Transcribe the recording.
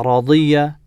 راضية